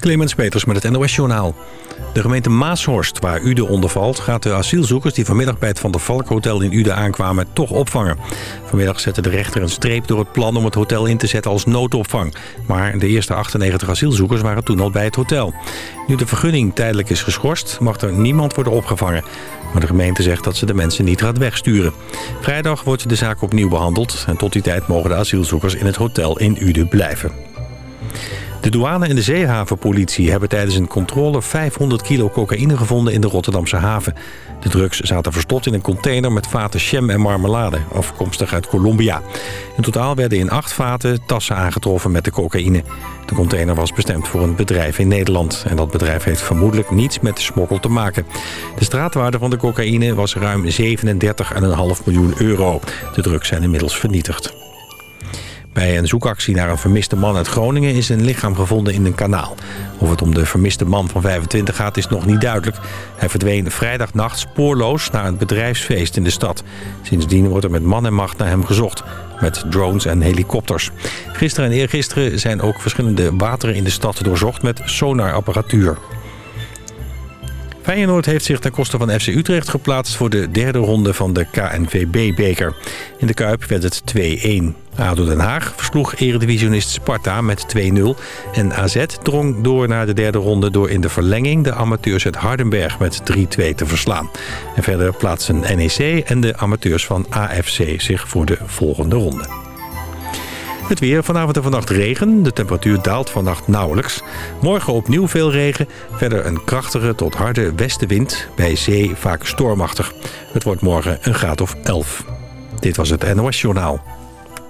Clemens Peters met het NOS Journaal. De gemeente Maashorst, waar Ude onder valt... gaat de asielzoekers die vanmiddag bij het Van der Valk Hotel in Ude aankwamen... toch opvangen. Vanmiddag zette de rechter een streep door het plan om het hotel in te zetten als noodopvang. Maar de eerste 98 asielzoekers waren toen al bij het hotel. Nu de vergunning tijdelijk is geschorst, mag er niemand worden opgevangen. Maar de gemeente zegt dat ze de mensen niet gaat wegsturen. Vrijdag wordt de zaak opnieuw behandeld... en tot die tijd mogen de asielzoekers in het hotel in Ude blijven. De douane en de zeehavenpolitie hebben tijdens een controle 500 kilo cocaïne gevonden in de Rotterdamse haven. De drugs zaten verstopt in een container met vaten jam en marmelade, afkomstig uit Colombia. In totaal werden in acht vaten tassen aangetroffen met de cocaïne. De container was bestemd voor een bedrijf in Nederland. En dat bedrijf heeft vermoedelijk niets met de smokkel te maken. De straatwaarde van de cocaïne was ruim 37,5 miljoen euro. De drugs zijn inmiddels vernietigd. Bij een zoekactie naar een vermiste man uit Groningen is een lichaam gevonden in een kanaal. Of het om de vermiste man van 25 gaat is nog niet duidelijk. Hij verdween vrijdagnacht spoorloos naar een bedrijfsfeest in de stad. Sindsdien wordt er met man en macht naar hem gezocht. Met drones en helikopters. Gisteren en eergisteren zijn ook verschillende wateren in de stad doorzocht met sonarapparatuur. Feyenoord heeft zich ten koste van FC Utrecht geplaatst voor de derde ronde van de KNVB-beker. In de Kuip werd het 2-1. ADO Den Haag versloeg eredivisionist Sparta met 2-0. En AZ drong door naar de derde ronde door in de verlenging de amateurs uit Hardenberg met 3-2 te verslaan. En verder plaatsen NEC en de amateurs van AFC zich voor de volgende ronde. Het weer, vanavond en vannacht regen. De temperatuur daalt vannacht nauwelijks. Morgen opnieuw veel regen. Verder een krachtige tot harde westenwind. Bij zee vaak stormachtig. Het wordt morgen een graad of 11. Dit was het NOS Journaal.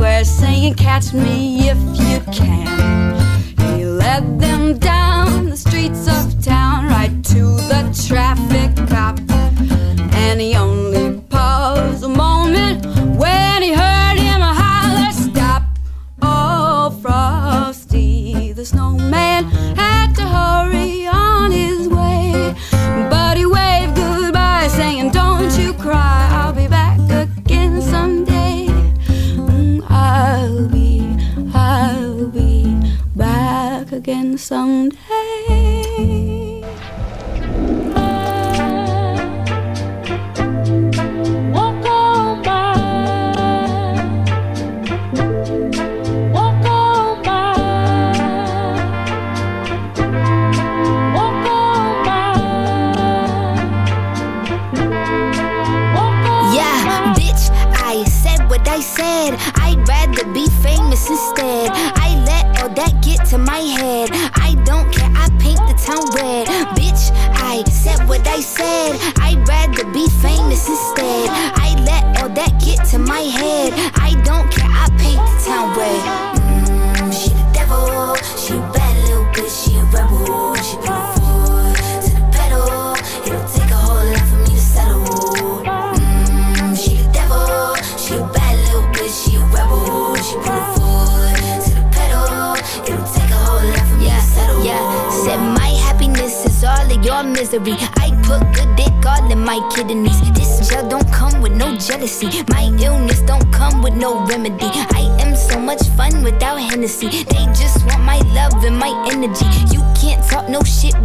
Square, saying, Catch me if you can. He led them down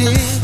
crocodile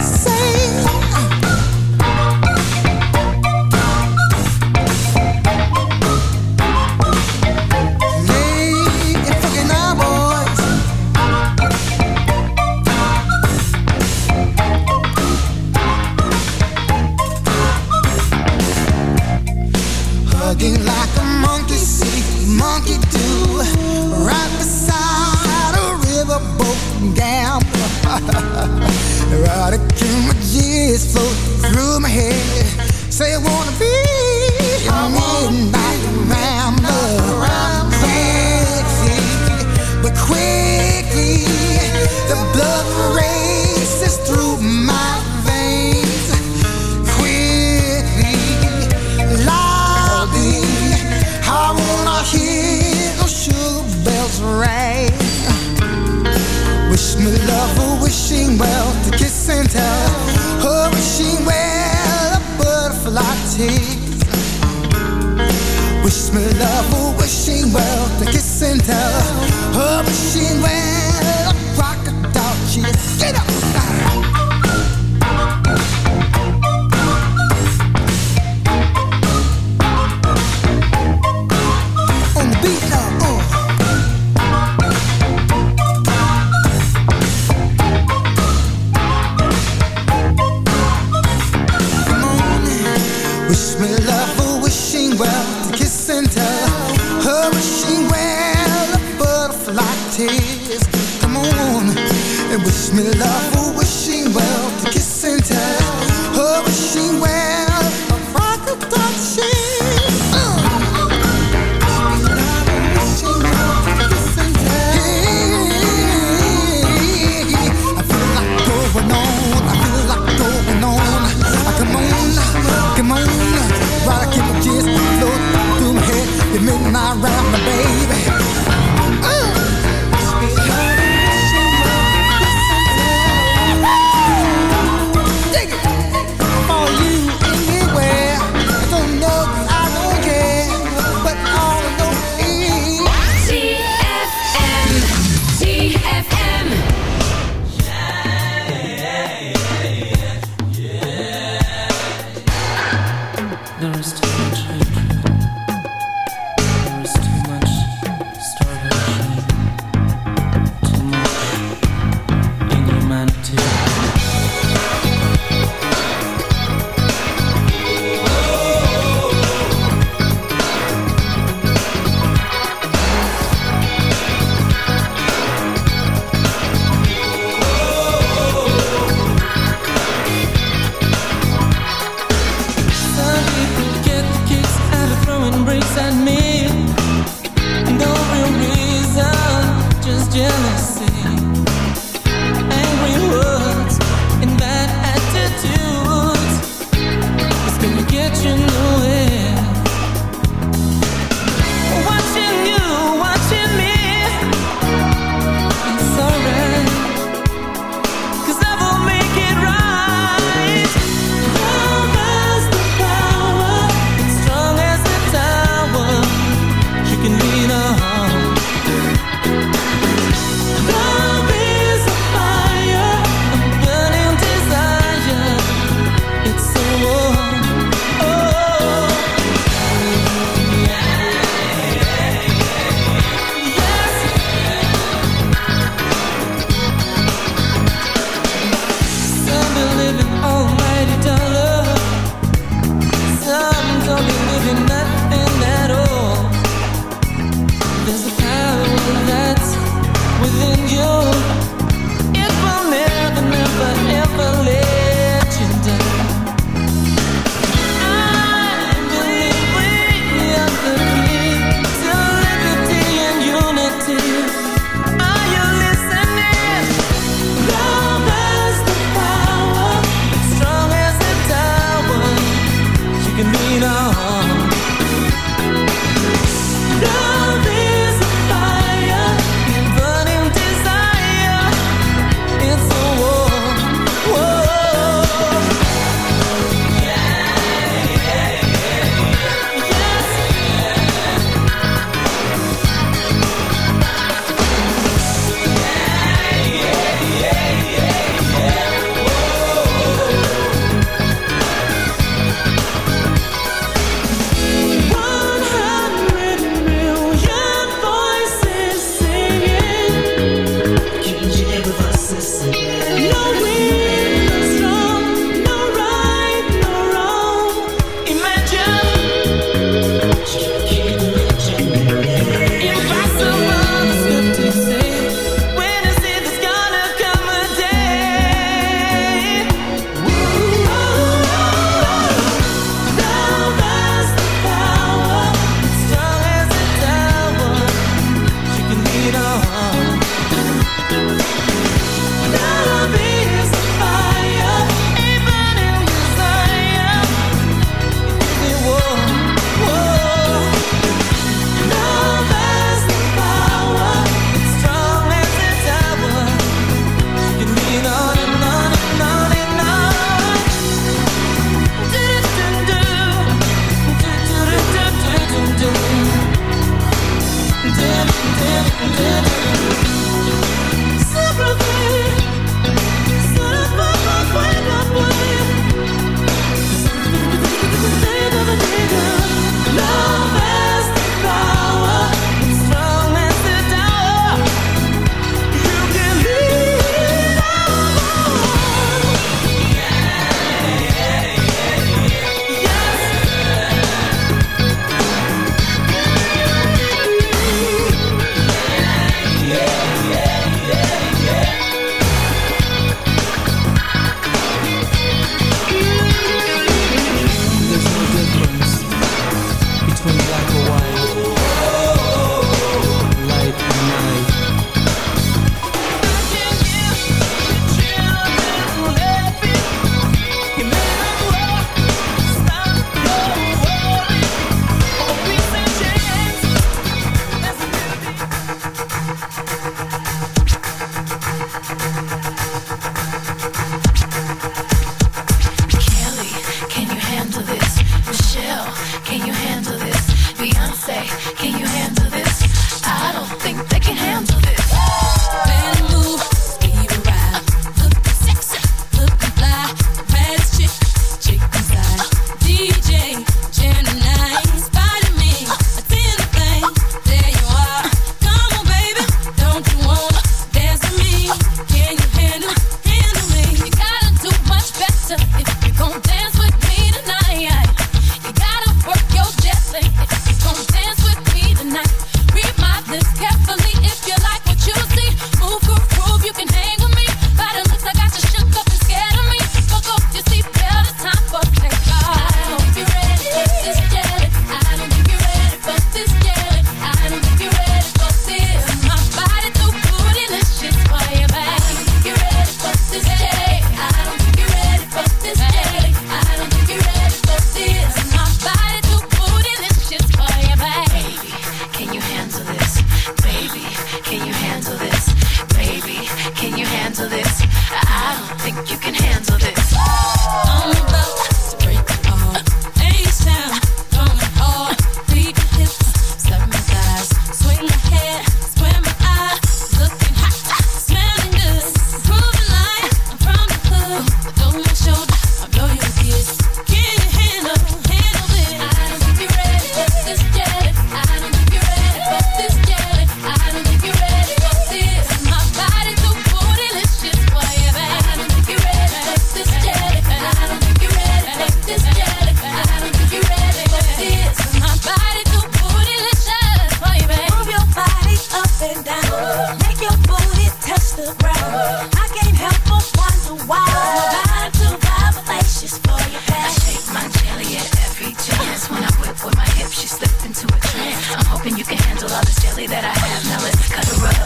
hoping you can handle all this jelly that I have. Now let's cut a rug.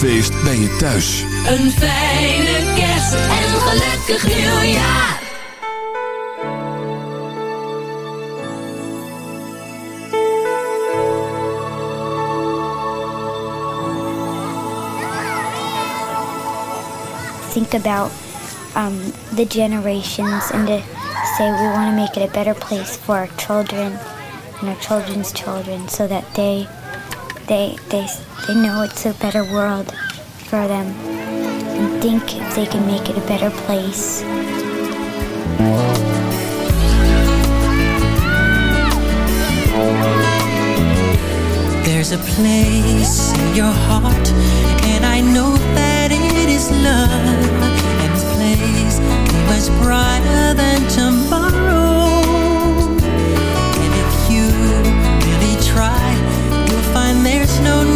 kerstfeest bij je thuis. Een fijne kerst en een gelukkig nieuwjaar. Think about um, the generations and to say we want to make it a better place for our children and our children's children so that they they they they know it's a better world for them and think if they can make it a better place. There's a place in your heart, and I know that it is love. And this place was brighter than tomorrow. And if you really try, you'll find there's no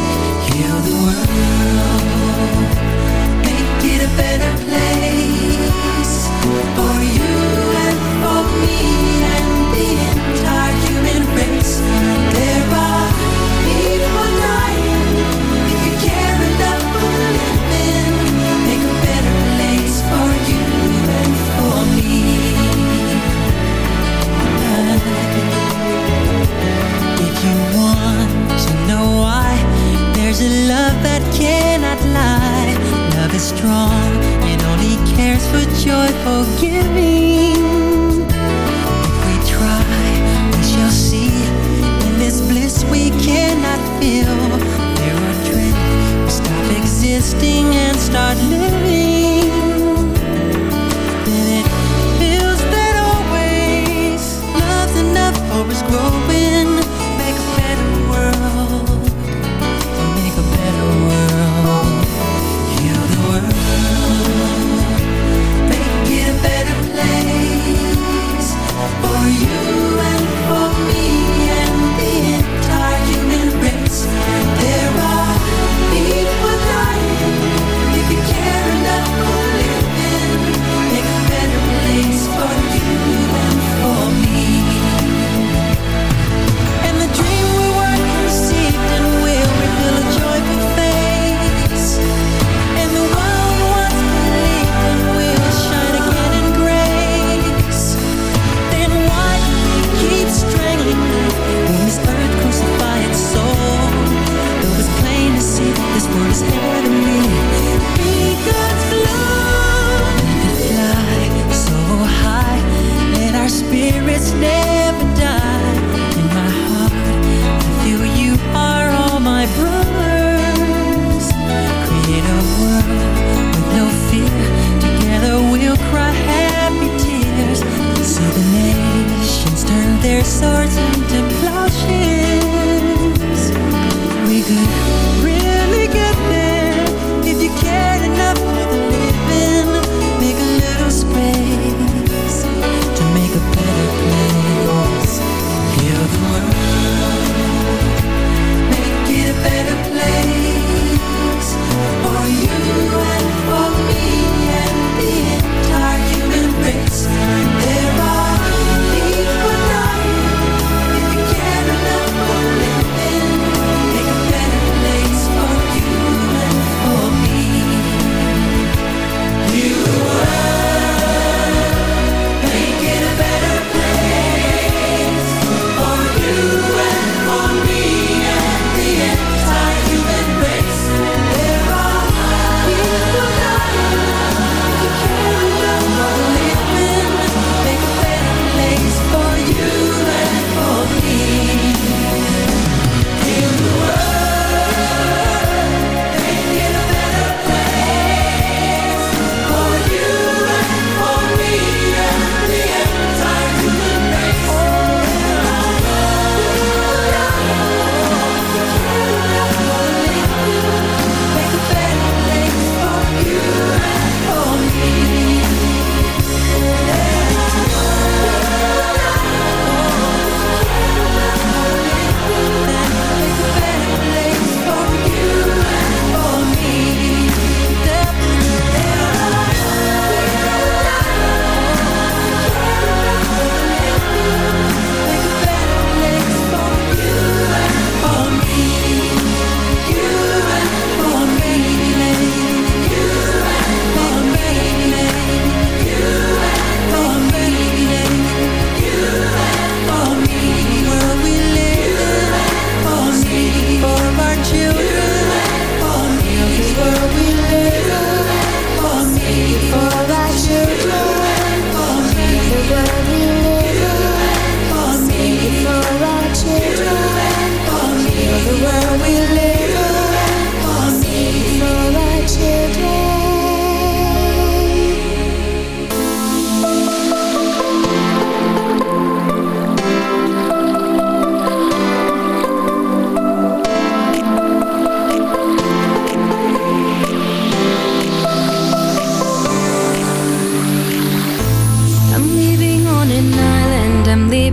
a love that cannot lie. Love is strong, it only cares for joy, forgiving. If we try, we shall see. In this bliss we cannot feel. There are dreams, we stop existing and start living.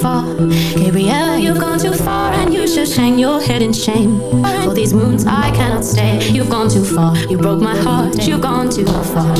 far. You've gone too far And you should hang your head in shame. For these wounds I cannot stay. You've gone too far. You broke my heart You've gone too far.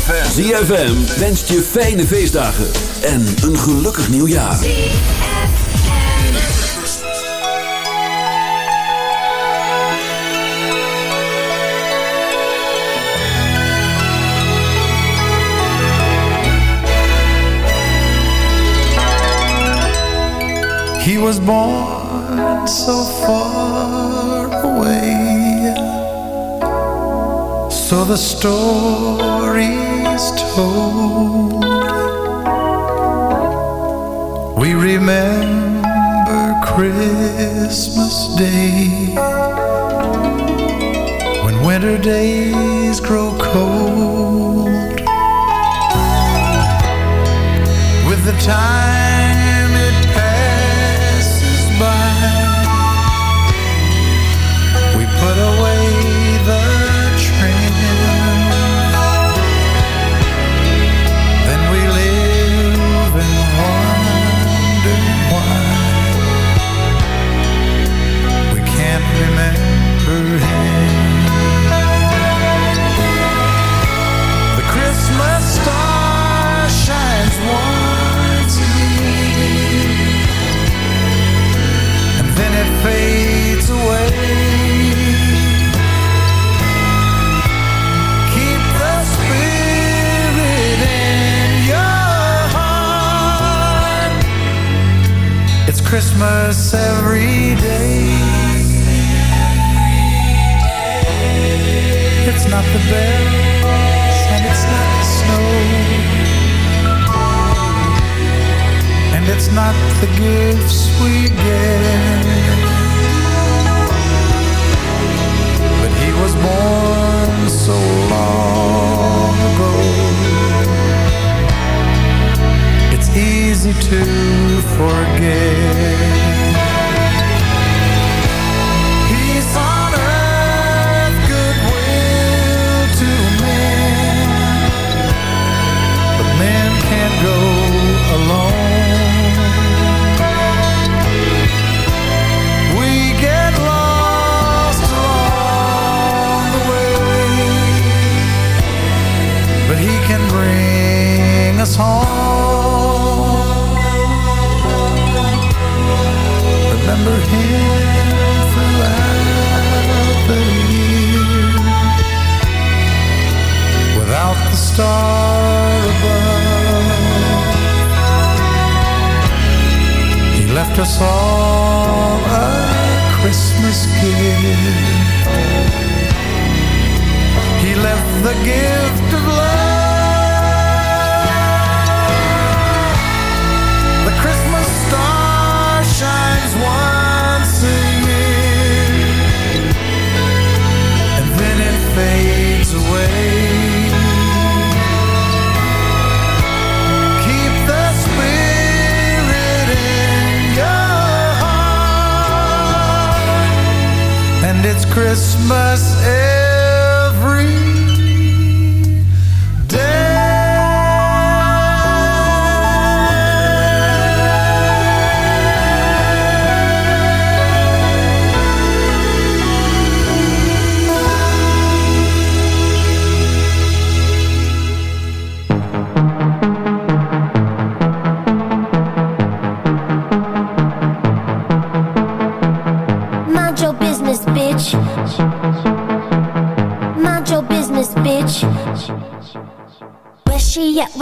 ZFM. ZFM wenst je fijne feestdagen en een gelukkig nieuwjaar. He was born so far away. So the story's told. We remember Christmas Day when winter days grow cold. With the time Christmas every day. It's not the bells and it's not the snow. And it's not the gifts we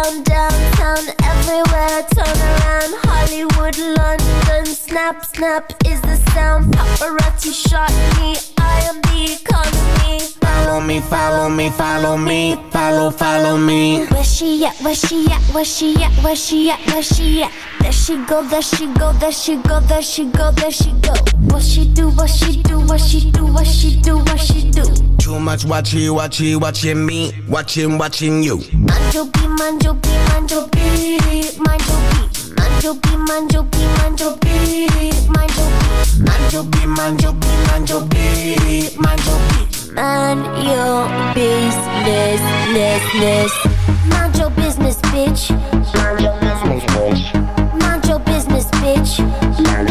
Uptown, downtown, everywhere. Turn around. Hollywood, London. Snap, snap is the sound. Paparazzi shot me. I am the economy. Follow me, follow me, follow me, follow, follow me. Where she at? Where she at? Where she at? Where she at? Where she at? There she go, there she go, there she go, there she go, there she go. What she do? What she do? What she do? What she do? Much watchy, watchy, watching me, watching, watching you. Manjo B, Manjo B, Manjo B, Manjo B. Manjo B, Manjo B, Manjo B, Manjo B. Manjo B, Manjo B, Manjo B, Manjo B. Man your business, less, less. Mind your business, bitch. Mind your business, bitch. Mind your business, bitch. Mind